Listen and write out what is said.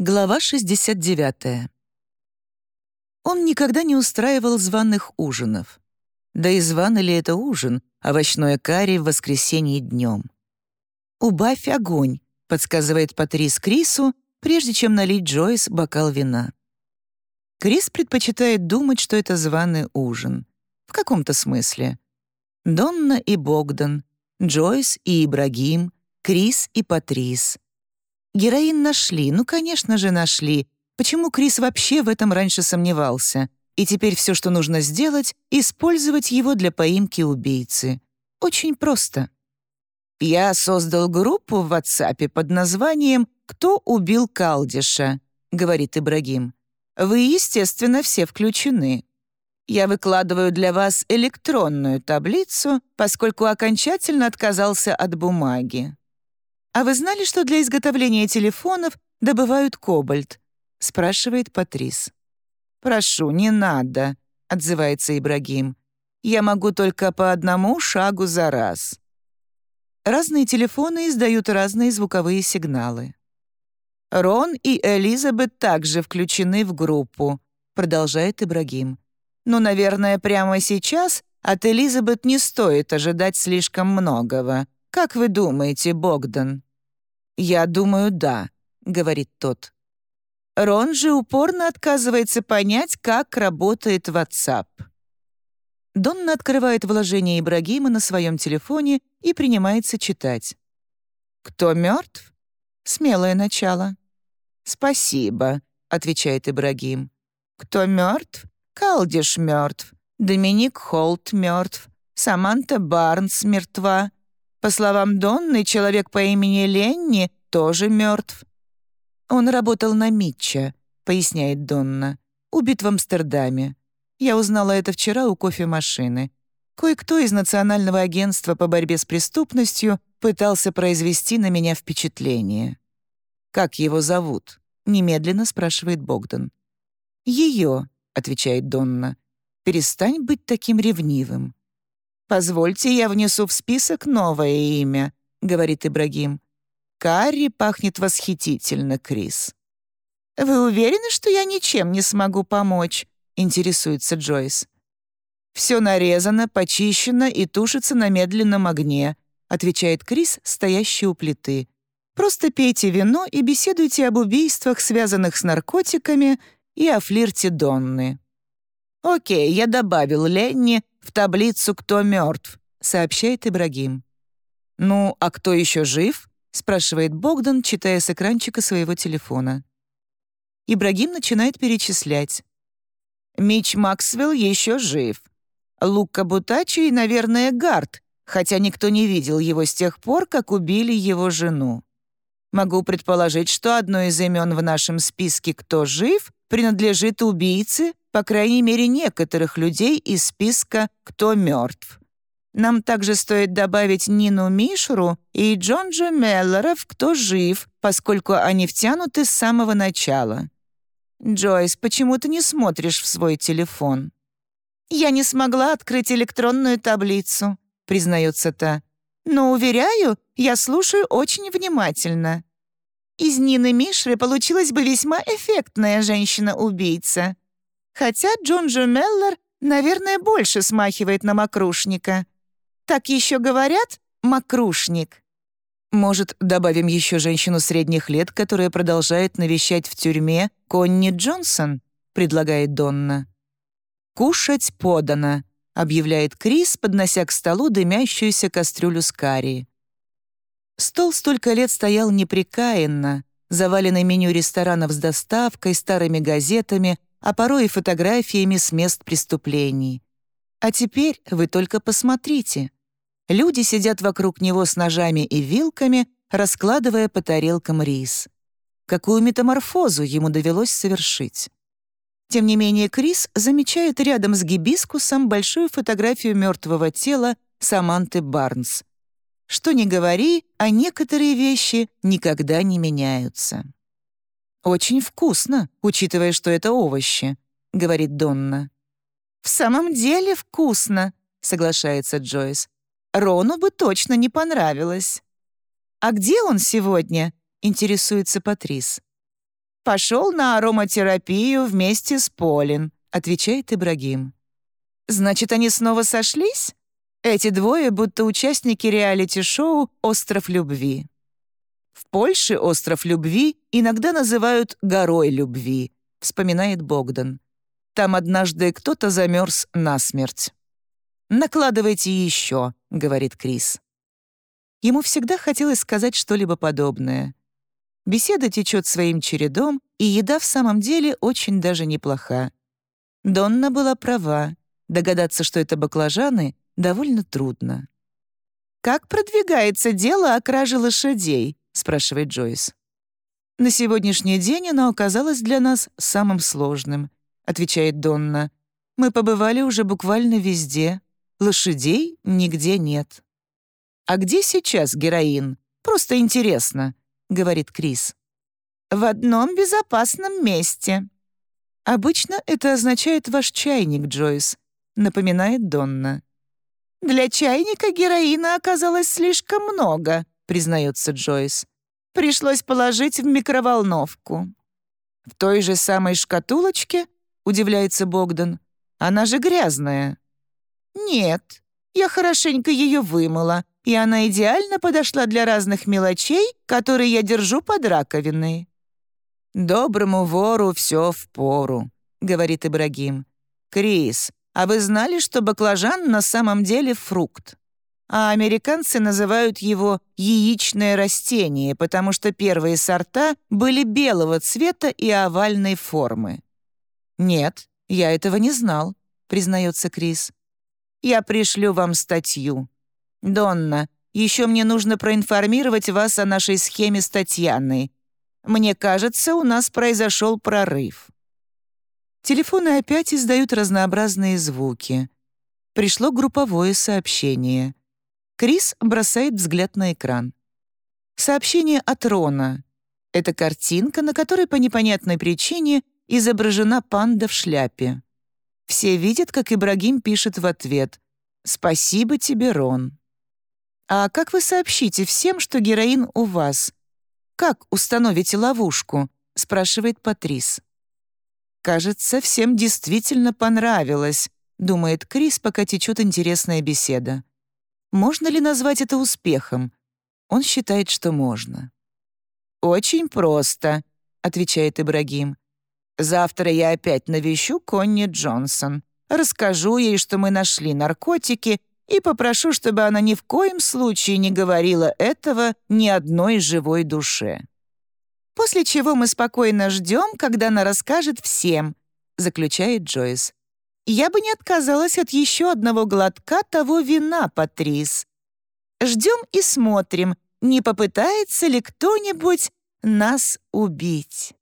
Глава 69. Он никогда не устраивал званых ужинов. Да и званый ли это ужин, овощное карри в воскресенье днем. «Убавь огонь», — подсказывает Патрис Крису, прежде чем налить Джойс бокал вина. Крис предпочитает думать, что это званый ужин. В каком-то смысле. Донна и Богдан, Джойс и Ибрагим, Крис и Патрис — Героин нашли, ну, конечно же, нашли. Почему Крис вообще в этом раньше сомневался? И теперь все, что нужно сделать, использовать его для поимки убийцы. Очень просто. Я создал группу в WhatsApp под названием «Кто убил Калдиша?» — говорит Ибрагим. Вы, естественно, все включены. Я выкладываю для вас электронную таблицу, поскольку окончательно отказался от бумаги. «А вы знали, что для изготовления телефонов добывают кобальт?» — спрашивает Патрис. «Прошу, не надо», — отзывается Ибрагим. «Я могу только по одному шагу за раз». Разные телефоны издают разные звуковые сигналы. «Рон и Элизабет также включены в группу», — продолжает Ибрагим. «Но, наверное, прямо сейчас от Элизабет не стоит ожидать слишком многого. Как вы думаете, Богдан?» «Я думаю, да», — говорит тот. Рон же упорно отказывается понять, как работает WhatsApp. Донна открывает вложение Ибрагима на своем телефоне и принимается читать. «Кто мертв? Смелое начало». «Спасибо», — отвечает Ибрагим. «Кто мертв? Калдиш мертв. Доминик Холт мертв. Саманта Барнс мертва. По словам Донны, человек по имени Ленни тоже мертв. «Он работал на Митча», — поясняет Донна. «Убит в Амстердаме. Я узнала это вчера у кофемашины. Кое-кто из Национального агентства по борьбе с преступностью пытался произвести на меня впечатление». «Как его зовут?» — немедленно спрашивает Богдан. «Ее», — отвечает Донна. «Перестань быть таким ревнивым. «Позвольте, я внесу в список новое имя», — говорит Ибрагим. «Карри пахнет восхитительно, Крис». «Вы уверены, что я ничем не смогу помочь?» — интересуется Джойс. «Все нарезано, почищено и тушится на медленном огне», — отвечает Крис, стоящий у плиты. «Просто пейте вино и беседуйте об убийствах, связанных с наркотиками, и о флирте Донны». «Окей, я добавил Ленни в таблицу «Кто мертв», — сообщает Ибрагим. «Ну, а кто еще жив?» — спрашивает Богдан, читая с экранчика своего телефона. Ибрагим начинает перечислять. «Мич Максвелл еще жив. Лука Бутачи и, наверное, Гард, хотя никто не видел его с тех пор, как убили его жену. Могу предположить, что одно из имен в нашем списке «Кто жив» принадлежит убийце, по крайней мере, некоторых людей из списка «Кто мертв». Нам также стоит добавить Нину Мишру и Джонджа Меллера «Кто жив», поскольку они втянуты с самого начала. «Джойс, почему ты не смотришь в свой телефон?» «Я не смогла открыть электронную таблицу», — признается та. «Но, уверяю, я слушаю очень внимательно. Из Нины Мишры получилась бы весьма эффектная женщина-убийца. Хотя Джон Джо Меллер, наверное, больше смахивает на мокрушника. Так еще говорят «мокрушник». Может, добавим еще женщину средних лет, которая продолжает навещать в тюрьме Конни Джонсон, предлагает Донна. «Кушать подано», — объявляет Крис, поднося к столу дымящуюся кастрюлю с карри. Стол столько лет стоял непрекаянно, заваленный меню ресторанов с доставкой, старыми газетами, а порой и фотографиями с мест преступлений. А теперь вы только посмотрите. Люди сидят вокруг него с ножами и вилками, раскладывая по тарелкам рис. Какую метаморфозу ему довелось совершить. Тем не менее, Крис замечает рядом с гибискусом большую фотографию мертвого тела Саманты Барнс. Что ни говори, а некоторые вещи никогда не меняются. «Очень вкусно, учитывая, что это овощи», — говорит Донна. «В самом деле вкусно», — соглашается Джойс. «Рону бы точно не понравилось». «А где он сегодня?» — интересуется Патрис. пошел на ароматерапию вместе с Полин», — отвечает Ибрагим. «Значит, они снова сошлись? Эти двое будто участники реалити-шоу «Остров любви». В Польше «Остров любви» иногда называют «горой любви», вспоминает Богдан. Там однажды кто-то замерз насмерть. «Накладывайте еще», — говорит Крис. Ему всегда хотелось сказать что-либо подобное. Беседа течет своим чередом, и еда в самом деле очень даже неплоха. Донна была права. Догадаться, что это баклажаны, довольно трудно. «Как продвигается дело о краже лошадей?» — спрашивает Джойс. «На сегодняшний день оно оказалось для нас самым сложным», — отвечает Донна. «Мы побывали уже буквально везде. Лошадей нигде нет». «А где сейчас героин? Просто интересно», — говорит Крис. «В одном безопасном месте». «Обычно это означает ваш чайник, Джойс», — напоминает Донна. «Для чайника героина оказалось слишком много», — признается Джойс. «Пришлось положить в микроволновку». «В той же самой шкатулочке?» — удивляется Богдан. «Она же грязная». «Нет, я хорошенько ее вымыла, и она идеально подошла для разных мелочей, которые я держу под раковиной». «Доброму вору все впору», — говорит Ибрагим. «Крис, а вы знали, что баклажан на самом деле фрукт? А американцы называют его яичное растение, потому что первые сорта были белого цвета и овальной формы». «Нет, я этого не знал», — признается Крис. «Я пришлю вам статью. Донна, еще мне нужно проинформировать вас о нашей схеме с Татьяной. Мне кажется, у нас произошел прорыв». Телефоны опять издают разнообразные звуки. Пришло групповое сообщение. Крис бросает взгляд на экран. Сообщение от Рона. Это картинка, на которой по непонятной причине изображена панда в шляпе. Все видят, как Ибрагим пишет в ответ «Спасибо тебе, Рон». «А как вы сообщите всем, что героин у вас? Как установите ловушку?» — спрашивает Патрис. «Кажется, всем действительно понравилось», — думает Крис, пока течет интересная беседа. «Можно ли назвать это успехом?» Он считает, что можно. «Очень просто», — отвечает Ибрагим. «Завтра я опять навещу Конни Джонсон. Расскажу ей, что мы нашли наркотики и попрошу, чтобы она ни в коем случае не говорила этого ни одной живой душе. После чего мы спокойно ждем, когда она расскажет всем, заключает Джойс. Я бы не отказалась от еще одного глотка того вина, Патрис. Ждем и смотрим, не попытается ли кто-нибудь нас убить.